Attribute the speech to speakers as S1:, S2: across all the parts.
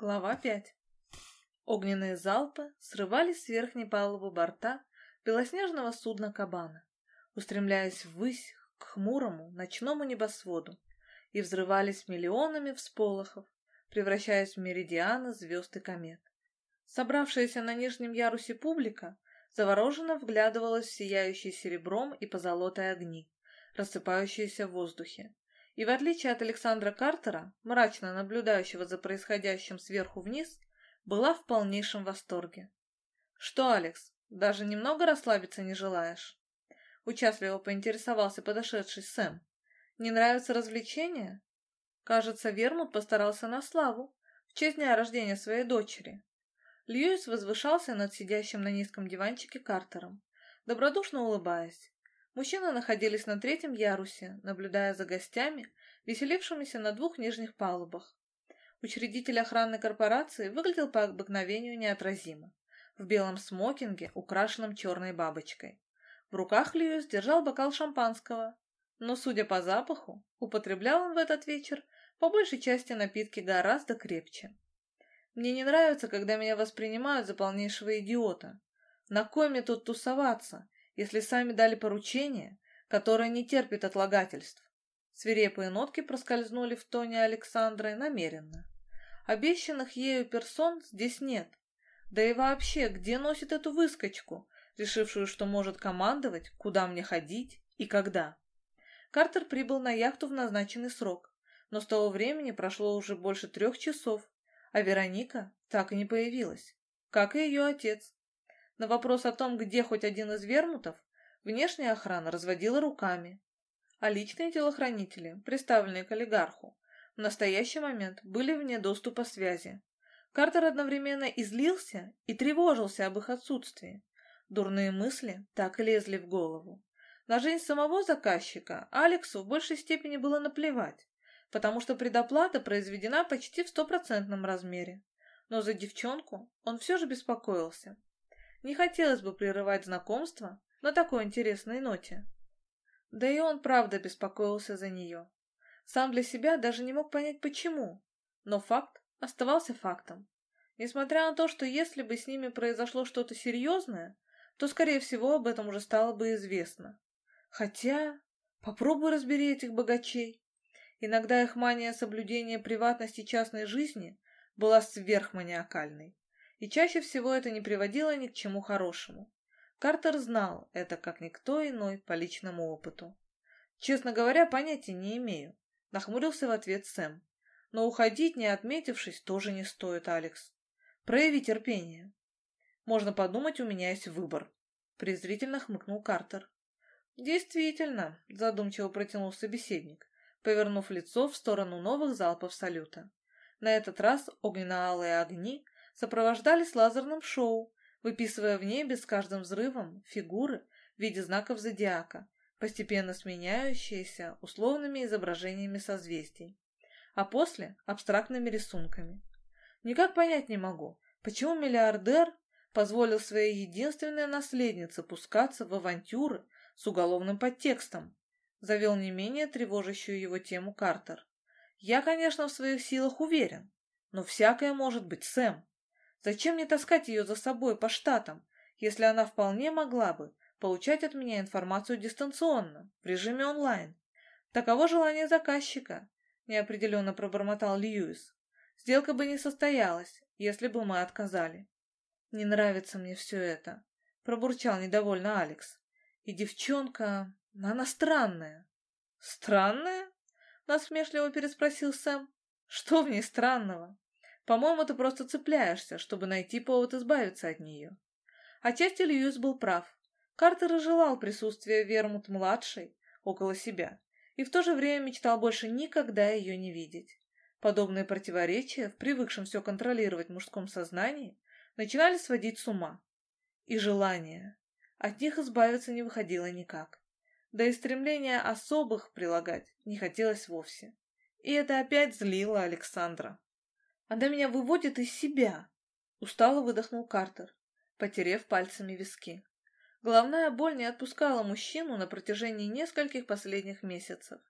S1: Глава 5 Огненные залпы срывались с верхней палубы борта белоснежного судна «Кабана», устремляясь ввысь к хмурому ночному небосводу, и взрывались миллионами всполохов, превращаясь в меридианы звезд и комет. Собравшаяся на нижнем ярусе публика завороженно вглядывалась в сияющие серебром и позолотой огни, рассыпающиеся в воздухе, и в отличие от Александра Картера, мрачно наблюдающего за происходящим сверху вниз, была в полнейшем восторге. «Что, Алекс, даже немного расслабиться не желаешь?» Участливо поинтересовался подошедший Сэм. «Не нравятся развлечения?» Кажется, Вермут постарался на славу, в честь дня рождения своей дочери. Льюис возвышался над сидящим на низком диванчике Картером, добродушно улыбаясь. Мужчины находились на третьем ярусе, наблюдая за гостями, веселившимися на двух нижних палубах. Учредитель охранной корпорации выглядел по обыкновению неотразимо, в белом смокинге, украшенном черной бабочкой. В руках Льюис держал бокал шампанского, но, судя по запаху, употреблял он в этот вечер по большей части напитки гораздо крепче. Мне не нравится, когда меня воспринимают за полнейшего идиота. На кой мне тут тусоваться, если сами дали поручение, которое не терпит отлагательств. Свирепые нотки проскользнули в тоне Александры намеренно. Обещанных ею персон здесь нет. Да и вообще, где носит эту выскочку, решившую, что может командовать, куда мне ходить и когда? Картер прибыл на яхту в назначенный срок, но с того времени прошло уже больше трех часов, а Вероника так и не появилась, как и ее отец. На вопрос о том, где хоть один из вермутов, внешняя охрана разводила руками, а личные телохранители, представленные к олигарху, в настоящий момент были вне доступа связи. Картер одновременно излился и тревожился об их отсутствии. Дурные мысли так и лезли в голову. На жизнь самого заказчика Алексу в большей степени было наплевать, потому что предоплата произведена почти в стопроцентном размере. Но за девчонку он все же беспокоился. Не хотелось бы прерывать знакомство на такой интересной ноте. Да и он правда беспокоился за нее. Сам для себя даже не мог понять почему, но факт оставался фактом. Несмотря на то, что если бы с ними произошло что-то серьезное, то, скорее всего, об этом уже стало бы известно. Хотя, попробуй разбери этих богачей. Иногда их мания соблюдения приватности частной жизни была сверхманиакальной и чаще всего это не приводило ни к чему хорошему. Картер знал это как никто иной по личному опыту. «Честно говоря, понятия не имею», — нахмурился в ответ Сэм. «Но уходить, не отметившись, тоже не стоит, Алекс. Прояви терпение. Можно подумать, у меня есть выбор», — презрительно хмыкнул Картер. «Действительно», — задумчиво протянул собеседник, повернув лицо в сторону новых залпов салюта. На этот раз огненно-алые огни сопровождались лазерным шоу, выписывая в небе с каждым взрывом фигуры в виде знаков зодиака, постепенно сменяющиеся условными изображениями созвездий, а после – абстрактными рисунками. Никак понять не могу, почему миллиардер позволил своей единственной наследнице пускаться в авантюры с уголовным подтекстом, завел не менее тревожащую его тему Картер. Я, конечно, в своих силах уверен, но всякое может быть, Сэм. Зачем мне таскать ее за собой по штатам, если она вполне могла бы получать от меня информацию дистанционно, в режиме онлайн? Таково желание заказчика, неопределенно пробормотал Льюис. Сделка бы не состоялась, если бы мы отказали. Не нравится мне все это, пробурчал недовольно Алекс. И девчонка, она странная. Странная? Насмешливо переспросил Сэм. Что в ней странного? По-моему, ты просто цепляешься, чтобы найти повод избавиться от нее. Отчасти Льюис был прав. Картер и желал присутствия Вермут-младшей около себя, и в то же время мечтал больше никогда ее не видеть. Подобные противоречия в привыкшем все контролировать мужском сознании начинали сводить с ума. И желание. От них избавиться не выходило никак. Да и стремление особых прилагать не хотелось вовсе. И это опять злило Александра. Она меня выводит из себя!» Устало выдохнул Картер, потерев пальцами виски. Головная боль не отпускала мужчину на протяжении нескольких последних месяцев.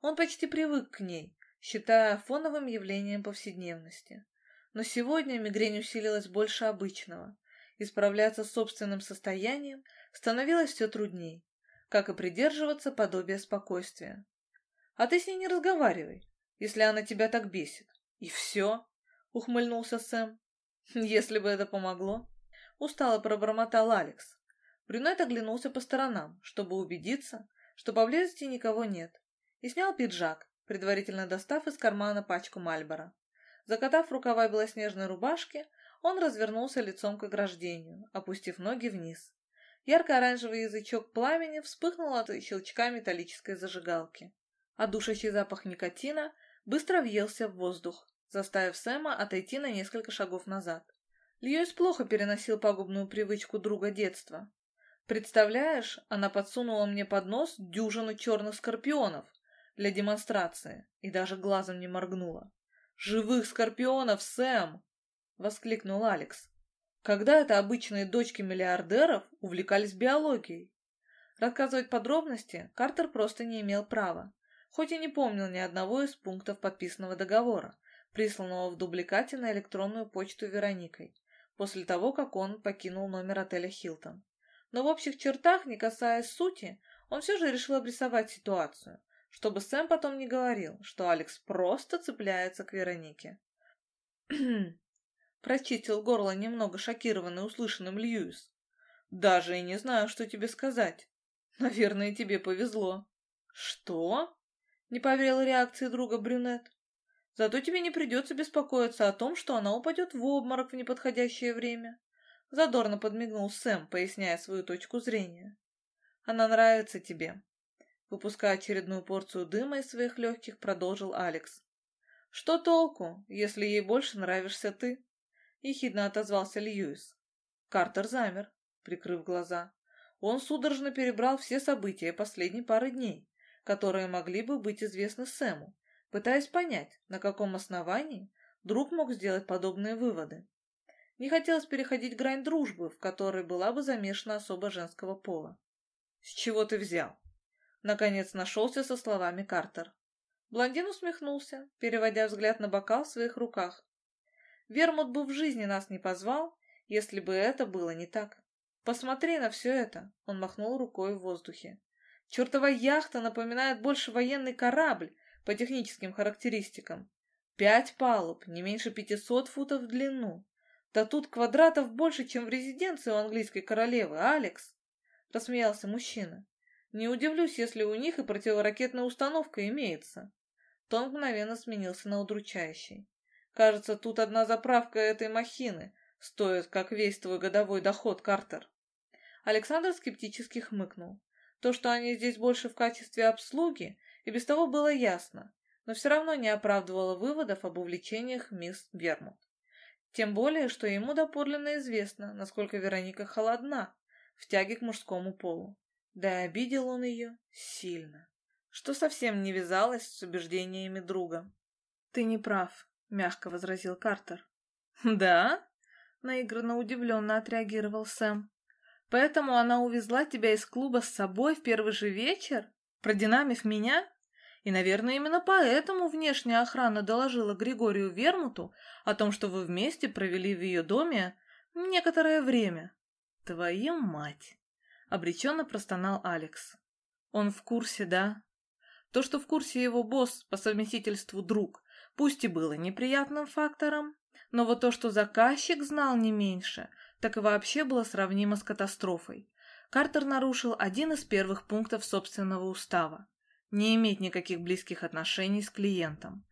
S1: Он почти привык к ней, считая фоновым явлением повседневности. Но сегодня мигрень усилилась больше обычного, и справляться с собственным состоянием становилось все трудней, как и придерживаться подобия спокойствия. А ты с ней не разговаривай, если она тебя так бесит. И все, ухмыльнулся Сэм. Если бы это помогло. Устало пробормотал Алекс. Брюнет оглянулся по сторонам, чтобы убедиться, что поблизости никого нет, и снял пиджак, предварительно достав из кармана пачку Мальбора. Закатав рукава белоснежной рубашки, он развернулся лицом к ограждению, опустив ноги вниз. Ярко-оранжевый язычок пламени вспыхнул от щелчка металлической зажигалки. А душащий запах никотина быстро въелся в воздух, заставив Сэма отойти на несколько шагов назад. Льюис плохо переносил пагубную привычку друга детства. Представляешь, она подсунула мне под нос дюжину черных скорпионов для демонстрации и даже глазом не моргнула. «Живых скорпионов, Сэм!» — воскликнул Алекс. Когда это обычные дочки миллиардеров увлекались биологией? Рассказывать подробности Картер просто не имел права, хоть и не помнил ни одного из пунктов подписанного договора, присланного в дубликате на электронную почту Вероникой, после того, как он покинул номер отеля «Хилтон». Но в общих чертах, не касаясь сути, он все же решил обрисовать ситуацию, чтобы Сэм потом не говорил, что Алекс просто цепляется к Веронике. Прочистил горло немного шокированный услышанным Льюис. «Даже и не знаю, что тебе сказать. Наверное, тебе повезло». «Что?» — не поверил реакции друга брюнет. «Зато тебе не придется беспокоиться о том, что она упадет в обморок в неподходящее время». Задорно подмигнул Сэм, поясняя свою точку зрения. «Она нравится тебе». Выпуская очередную порцию дыма из своих легких, продолжил Алекс. «Что толку, если ей больше нравишься ты?» ехидно отозвался Льюис. Картер замер, прикрыв глаза. Он судорожно перебрал все события последней пары дней, которые могли бы быть известны Сэму, пытаясь понять, на каком основании друг мог сделать подобные выводы. Не хотелось переходить грань дружбы, в которой была бы замешана особо женского пола. «С чего ты взял?» Наконец нашелся со словами Картер. Блондин усмехнулся, переводя взгляд на бокал в своих руках. Вермут бы в жизни нас не позвал, если бы это было не так. Посмотри на все это, он махнул рукой в воздухе. Чертова яхта напоминает больше военный корабль по техническим характеристикам. Пять палуб, не меньше пятисот футов в длину. Да тут квадратов больше, чем в резиденции у английской королевы, Алекс. Рассмеялся мужчина. Не удивлюсь, если у них и противоракетная установка имеется. Тон мгновенно сменился на удручающий. Кажется, тут одна заправка этой махины стоит, как весь твой годовой доход, Картер. Александр скептически хмыкнул. То, что они здесь больше в качестве обслуги, и без того было ясно, но все равно не оправдывало выводов об увлечениях мисс Вермут. Тем более, что ему доподлинно известно, насколько Вероника холодна в тяге к мужскому полу. Да и обидел он ее сильно, что совсем не вязалось с убеждениями друга. «Ты не прав», — мягко возразил Картер. «Да?» — наигранно удивленно отреагировал Сэм. «Поэтому она увезла тебя из клуба с собой в первый же вечер, продинамив меня? И, наверное, именно поэтому внешняя охрана доложила Григорию Вермуту о том, что вы вместе провели в ее доме некоторое время. Твою мать!» — обреченно простонал Алекс. «Он в курсе, да?» То, что в курсе его босс, по совместительству друг, пусть и было неприятным фактором, но вот то, что заказчик знал не меньше, так и вообще было сравнимо с катастрофой. Картер нарушил один из первых пунктов собственного устава – не иметь никаких близких отношений с клиентом.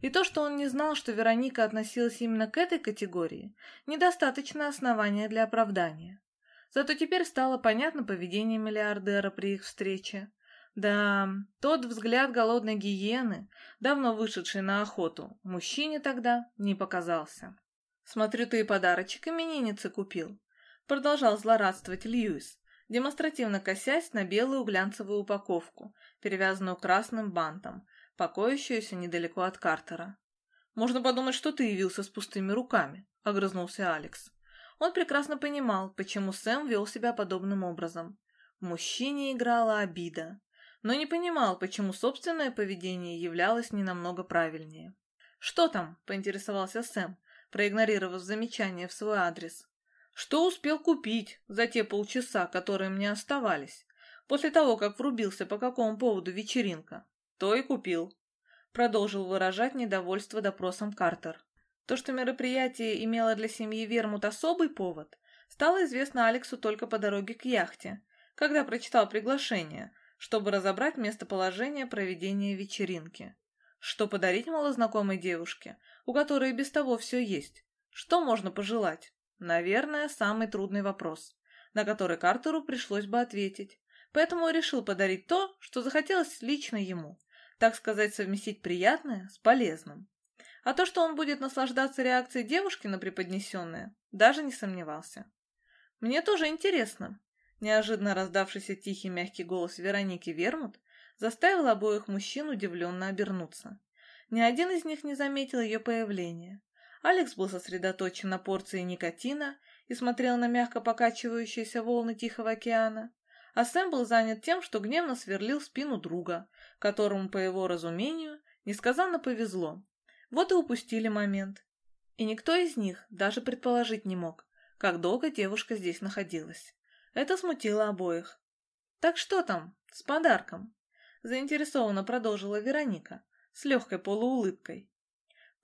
S1: И то, что он не знал, что Вероника относилась именно к этой категории, недостаточное основание для оправдания. Зато теперь стало понятно поведение миллиардера при их встрече. Да, тот взгляд голодной гиены, давно вышедший на охоту, мужчине тогда не показался. «Смотрю, ты и подарочек имениннице купил», — продолжал злорадствовать Льюис, демонстративно косясь на белую глянцевую упаковку, перевязанную красным бантом, покоящуюся недалеко от Картера. «Можно подумать, что ты явился с пустыми руками», — огрызнулся Алекс. Он прекрасно понимал, почему Сэм вел себя подобным образом. В мужчине играла обида но не понимал, почему собственное поведение являлось не намного правильнее. «Что там?» — поинтересовался Сэм, проигнорировав замечание в свой адрес. «Что успел купить за те полчаса, которые мне оставались, после того, как врубился по какому поводу вечеринка? То и купил», — продолжил выражать недовольство допросом Картер. То, что мероприятие имело для семьи Вермут особый повод, стало известно Алексу только по дороге к яхте, когда прочитал приглашение, чтобы разобрать местоположение проведения вечеринки. Что подарить малознакомой девушке, у которой без того все есть? Что можно пожелать? Наверное, самый трудный вопрос, на который Картеру пришлось бы ответить. Поэтому решил подарить то, что захотелось лично ему. Так сказать, совместить приятное с полезным. А то, что он будет наслаждаться реакцией девушки на преподнесенное, даже не сомневался. «Мне тоже интересно», Неожиданно раздавшийся тихий мягкий голос Вероники Вермут заставил обоих мужчин удивленно обернуться. Ни один из них не заметил ее появления. Алекс был сосредоточен на порции никотина и смотрел на мягко покачивающиеся волны Тихого океана, а Сэм был занят тем, что гневно сверлил спину друга, которому, по его разумению, несказанно повезло. Вот и упустили момент. И никто из них даже предположить не мог, как долго девушка здесь находилась. Это смутило обоих. «Так что там с подарком?» Заинтересованно продолжила Вероника с легкой полуулыбкой.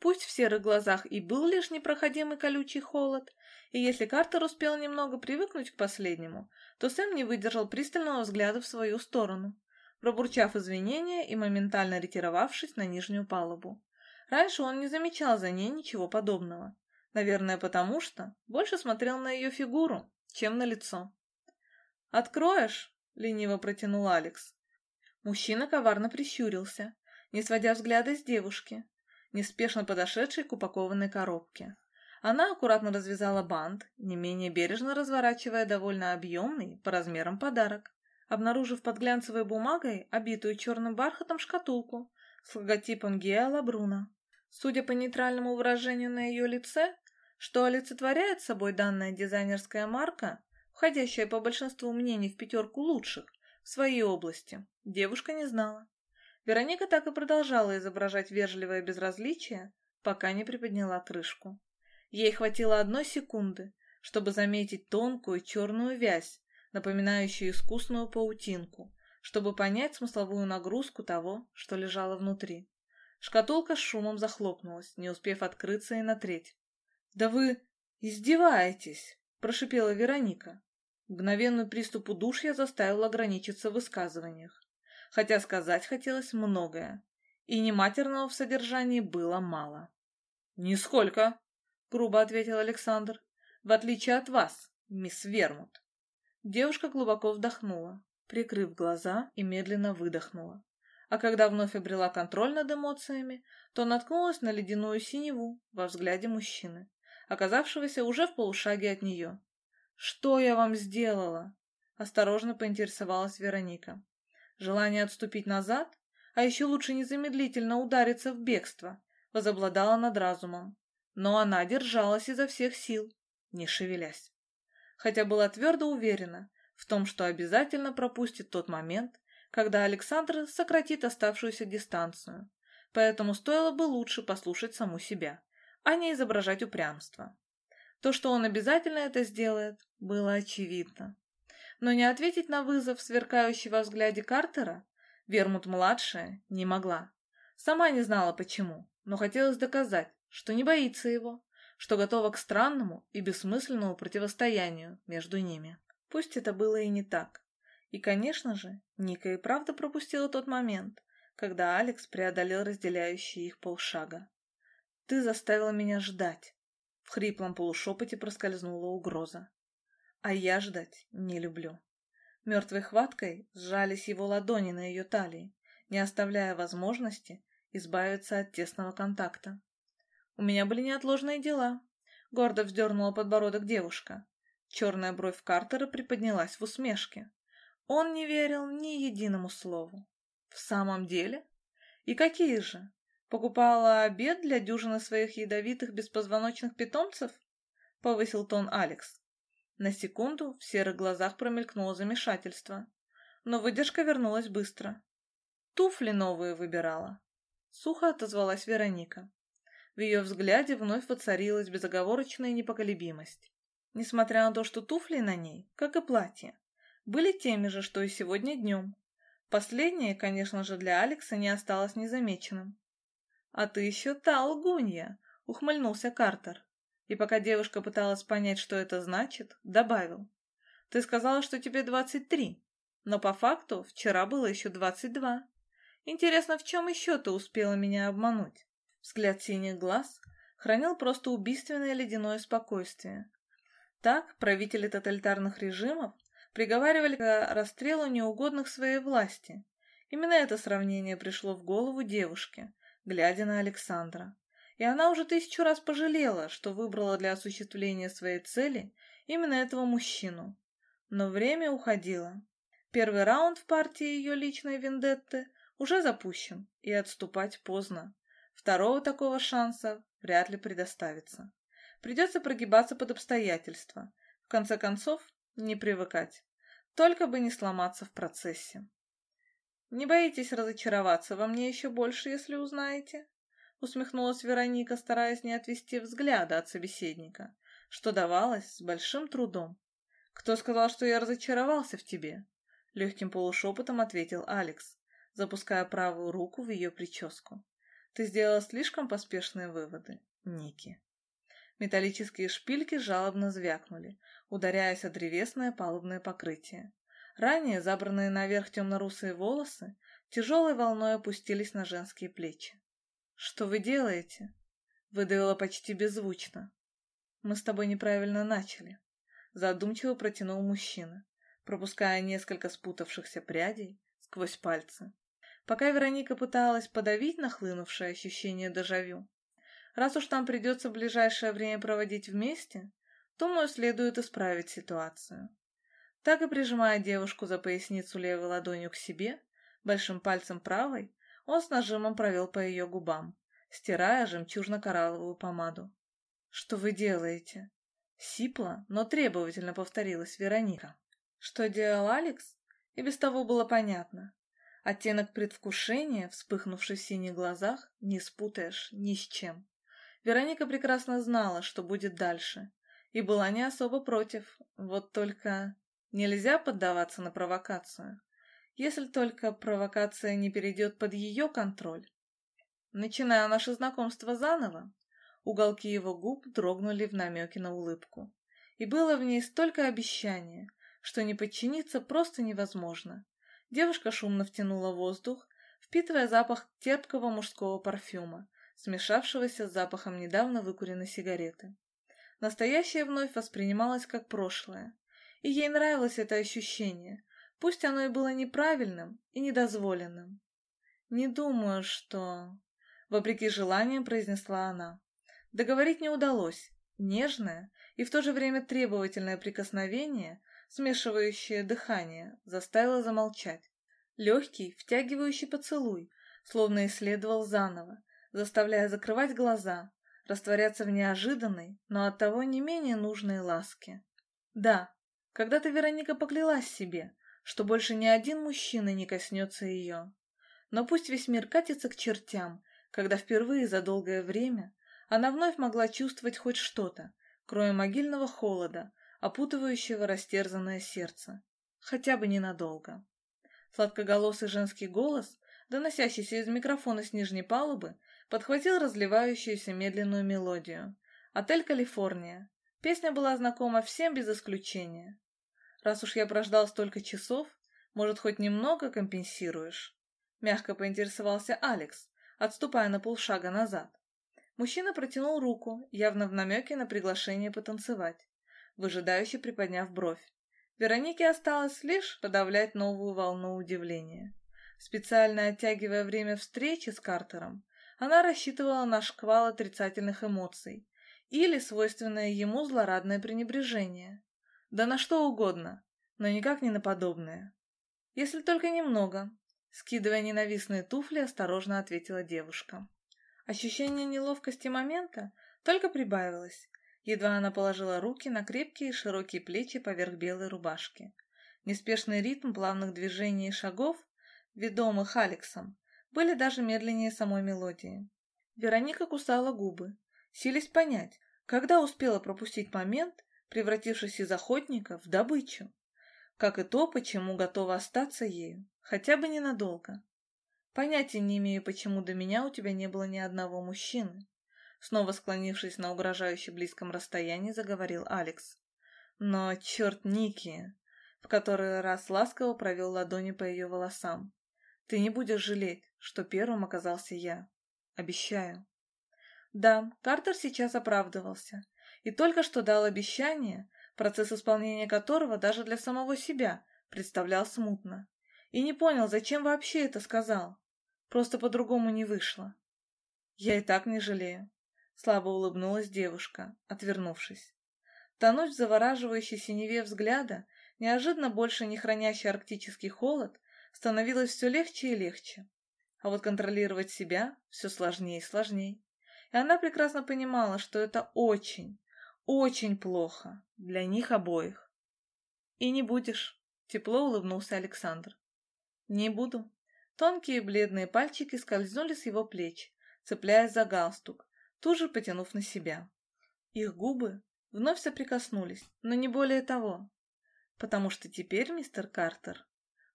S1: Пусть в серых глазах и был лишь непроходимый колючий холод, и если Картер успел немного привыкнуть к последнему, то Сэм не выдержал пристального взгляда в свою сторону, пробурчав извинения и моментально ретировавшись на нижнюю палубу. Раньше он не замечал за ней ничего подобного. Наверное, потому что больше смотрел на ее фигуру, чем на лицо. «Откроешь?» — лениво протянул Алекс. Мужчина коварно прищурился, не сводя взгляда с девушки, неспешно подошедшей к упакованной коробке. Она аккуратно развязала бант, не менее бережно разворачивая довольно объемный по размерам подарок, обнаружив под глянцевой бумагой обитую черным бархатом шкатулку с логотипом Геа Лабруна. Судя по нейтральному выражению на ее лице, что олицетворяет собой данная дизайнерская марка, входящая по большинству мнений в пятерку лучших в своей области, девушка не знала. Вероника так и продолжала изображать вежливое безразличие, пока не приподняла крышку. Ей хватило одной секунды, чтобы заметить тонкую черную вязь, напоминающую искусную паутинку, чтобы понять смысловую нагрузку того, что лежало внутри. Шкатулка с шумом захлопнулась, не успев открыться и на треть. «Да вы издеваетесь!» – прошипела Вероника. Мгновенный приступ удушья заставил ограничиться в высказываниях, хотя сказать хотелось многое, и нематерного в содержании было мало. «Нисколько», — грубо ответил Александр, — «в отличие от вас, мисс Вермут». Девушка глубоко вдохнула, прикрыв глаза и медленно выдохнула. А когда вновь обрела контроль над эмоциями, то наткнулась на ледяную синеву во взгляде мужчины, оказавшегося уже в полушаге от нее. «Что я вам сделала?» — осторожно поинтересовалась Вероника. Желание отступить назад, а еще лучше незамедлительно удариться в бегство, возобладало над разумом. Но она держалась изо всех сил, не шевелясь. Хотя была твердо уверена в том, что обязательно пропустит тот момент, когда Александр сократит оставшуюся дистанцию. Поэтому стоило бы лучше послушать саму себя, а не изображать упрямство. То, что он обязательно это сделает, было очевидно. Но не ответить на вызов сверкающий во взгляде Картера Вермут-младшая не могла. Сама не знала почему, но хотелось доказать, что не боится его, что готова к странному и бессмысленному противостоянию между ними. Пусть это было и не так. И, конечно же, Ника и правда пропустила тот момент, когда Алекс преодолел разделяющий их полшага. «Ты заставила меня ждать», в хриплом полушепоте проскользнула угроза. А я ждать не люблю. Мертвой хваткой сжались его ладони на ее талии, не оставляя возможности избавиться от тесного контакта. У меня были неотложные дела. Гордо вздернула подбородок девушка. Черная бровь Картера приподнялась в усмешке. Он не верил ни единому слову. В самом деле? И какие же? Покупала обед для дюжины своих ядовитых беспозвоночных питомцев? Повысил тон Алекс. На секунду в серых глазах промелькнуло замешательство, но выдержка вернулась быстро. Туфли новые выбирала. Сухо отозвалась Вероника. В ее взгляде вновь воцарилась безоговорочная непоколебимость. Несмотря на то, что туфли на ней, как и платье, были теми же, что и сегодня днем. Последнее, конечно же, для Алекса не осталось незамеченным. «А ты еще та лгунья!» — ухмыльнулся Картер. И пока девушка пыталась понять, что это значит, добавил. «Ты сказала, что тебе двадцать три, но по факту вчера было еще двадцать два. Интересно, в чем еще ты успела меня обмануть?» Взгляд синих глаз хранил просто убийственное ледяное спокойствие. Так правители тоталитарных режимов приговаривали к расстрелу неугодных своей власти. Именно это сравнение пришло в голову девушке, глядя на Александра. И она уже тысячу раз пожалела, что выбрала для осуществления своей цели именно этого мужчину. Но время уходило. Первый раунд в партии ее личной вендетты уже запущен, и отступать поздно. Второго такого шанса вряд ли предоставится. Придется прогибаться под обстоятельства. В конце концов, не привыкать. Только бы не сломаться в процессе. «Не боитесь разочароваться во мне еще больше, если узнаете?» Усмехнулась Вероника, стараясь не отвести взгляда от собеседника, что давалось с большим трудом. «Кто сказал, что я разочаровался в тебе?» Легким полушепотом ответил Алекс, запуская правую руку в ее прическу. Ты сделала слишком поспешные выводы, Ники. Металлические шпильки жалобно звякнули, ударяясь о древесное палубное покрытие. Ранее забранные наверх темно-русые волосы тяжелой волной опустились на женские плечи. «Что вы делаете?» — выдавила почти беззвучно. «Мы с тобой неправильно начали», — задумчиво протянул мужчина, пропуская несколько спутавшихся прядей сквозь пальцы пока Вероника пыталась подавить нахлынувшее ощущение дежавю. Раз уж там придется ближайшее время проводить вместе, думаю, следует исправить ситуацию. Так и прижимая девушку за поясницу левой ладонью к себе, большим пальцем правой, он с нажимом провел по ее губам, стирая жемчужно-коралловую помаду. «Что вы делаете?» Сипла, но требовательно повторилась Вероника. Что делал Алекс? И без того было понятно. Оттенок предвкушения, вспыхнувший в синих глазах, не спутаешь ни с чем. Вероника прекрасно знала, что будет дальше, и была не особо против, вот только нельзя поддаваться на провокацию, если только провокация не перейдет под ее контроль. Начиная наше знакомство заново, уголки его губ дрогнули в намеке на улыбку, и было в ней столько обещания, что не подчиниться просто невозможно. Девушка шумно втянула воздух, впитывая запах терпкого мужского парфюма, смешавшегося с запахом недавно выкуренной сигареты. Настоящее вновь воспринималось как прошлое, и ей нравилось это ощущение, пусть оно и было неправильным и недозволенным. «Не думаю, что...» — вопреки желаниям произнесла она. Договорить не удалось. Нежное и в то же время требовательное прикосновение смешивающее дыхание, заставило замолчать. Легкий, втягивающий поцелуй, словно исследовал заново, заставляя закрывать глаза, растворяться в неожиданной, но оттого не менее нужной ласке. Да, когда-то Вероника поклялась себе, что больше ни один мужчина не коснется ее. Но пусть весь мир катится к чертям, когда впервые за долгое время она вновь могла чувствовать хоть что-то, кроме могильного холода, опутывающего растерзанное сердце. Хотя бы ненадолго. Сладкоголосый женский голос, доносящийся из микрофона с нижней палубы, подхватил разливающуюся медленную мелодию. «Отель Калифорния». Песня была знакома всем без исключения. «Раз уж я прождал столько часов, может, хоть немного компенсируешь?» Мягко поинтересовался Алекс, отступая на полшага назад. Мужчина протянул руку, явно в намеке на приглашение потанцевать выжидающе приподняв бровь. Веронике осталось лишь подавлять новую волну удивления. Специально оттягивая время встречи с Картером, она рассчитывала на шквал отрицательных эмоций или свойственное ему злорадное пренебрежение. Да на что угодно, но никак не на подобное. Если только немного, скидывая ненавистные туфли, осторожно ответила девушка. Ощущение неловкости момента только прибавилось, Едва она положила руки на крепкие широкие плечи поверх белой рубашки. Неспешный ритм плавных движений и шагов, ведомых Алексом, были даже медленнее самой мелодии. Вероника кусала губы, силясь понять, когда успела пропустить момент, превратившись из охотника в добычу, как и то, почему готова остаться ею, хотя бы ненадолго. Понятия не имею, почему до меня у тебя не было ни одного мужчины. Снова склонившись на угрожающе близком расстоянии, заговорил Алекс. Но, черт, Ники, в который раз ласково провел ладони по ее волосам. Ты не будешь жалеть, что первым оказался я. Обещаю. Да, Картер сейчас оправдывался. И только что дал обещание, процесс исполнения которого даже для самого себя представлял смутно. И не понял, зачем вообще это сказал. Просто по-другому не вышло. Я и так не жалею. Слабо улыбнулась девушка, отвернувшись. Тонуть в завораживающей синеве взгляда, неожиданно больше не хранящий арктический холод, становилось все легче и легче. А вот контролировать себя все сложнее и сложнее. И она прекрасно понимала, что это очень, очень плохо для них обоих. «И не будешь», — тепло улыбнулся Александр. «Не буду», Тонкие бледные пальчики скользнули с его плеч, цепляясь за галстук, тут же потянув на себя. Их губы вновь соприкоснулись, но не более того. Потому что теперь, мистер Картер,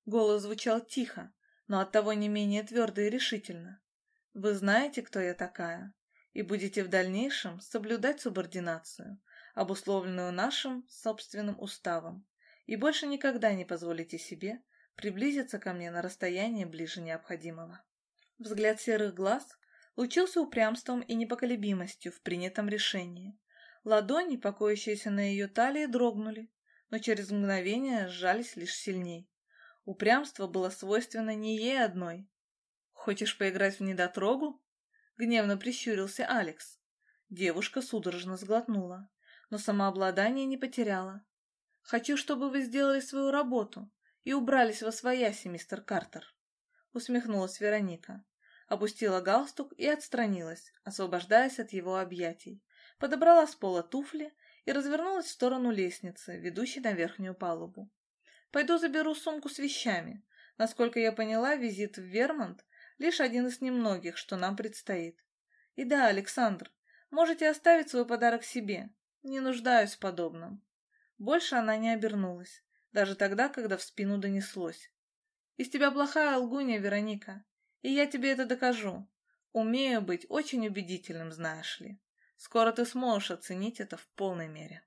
S1: голос звучал тихо, но оттого не менее твердо и решительно. Вы знаете, кто я такая, и будете в дальнейшем соблюдать субординацию, обусловленную нашим собственным уставом, и больше никогда не позволите себе приблизиться ко мне на расстояние ближе необходимого. Взгляд серых глаз лучился упрямством и непоколебимостью в принятом решении. Ладони, покоящиеся на ее талии, дрогнули, но через мгновение сжались лишь сильней. Упрямство было свойственно не ей одной. «Хочешь поиграть в недотрогу?» — гневно прищурился Алекс. Девушка судорожно сглотнула, но самообладание не потеряла. «Хочу, чтобы вы сделали свою работу, и убрались во свояси, мистер Картер. Усмехнулась Вероника, опустила галстук и отстранилась, освобождаясь от его объятий, подобрала с пола туфли и развернулась в сторону лестницы, ведущей на верхнюю палубу. «Пойду заберу сумку с вещами. Насколько я поняла, визит в Вермонт — лишь один из немногих, что нам предстоит. И да, Александр, можете оставить свой подарок себе. Не нуждаюсь в подобном». Больше она не обернулась, даже тогда, когда в спину донеслось. «Из тебя плохая лгунья, Вероника, и я тебе это докажу. Умею быть очень убедительным, знаешь ли. Скоро ты сможешь оценить это в полной мере».